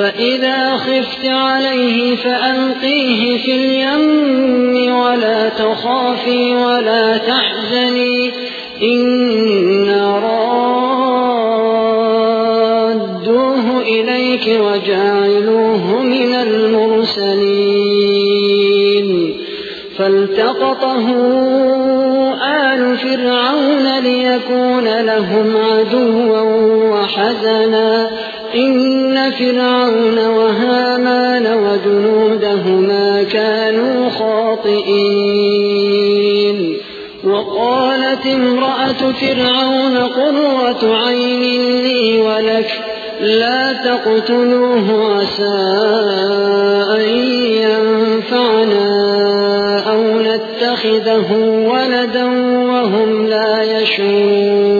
فإذا خفت عليه فألقيه في اليم ولا تخافي ولا تحزني. إنا رادوه إليك وجاعلوه من المرسلين. فالتقطه آل فرعون ليكون لهم عدوا وحزنا. إن فرعون وهامان وجنودهما كانوا خاطئين. وقالت امرأة فرعون قرة عين لي ولك لا تقتلوه عسى أن ينفعنا أو نتخذه ولدا وهم لا يشعرون.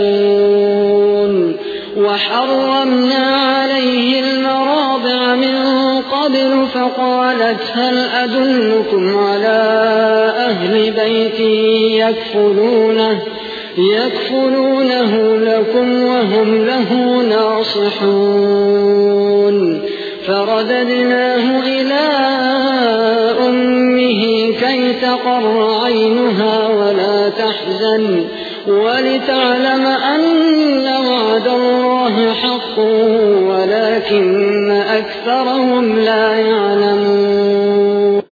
وحرمنا عليه المراضع من قبل فقالت هل أدلكم على أهل بيت يكفلونه يكفلونه لكم وهم له ناصحون فرددناه إلى أمه كي تقر عينها ولا تحزن ولتعلم أن وعد الله حق ولكن أكثرهم لا يعلمون.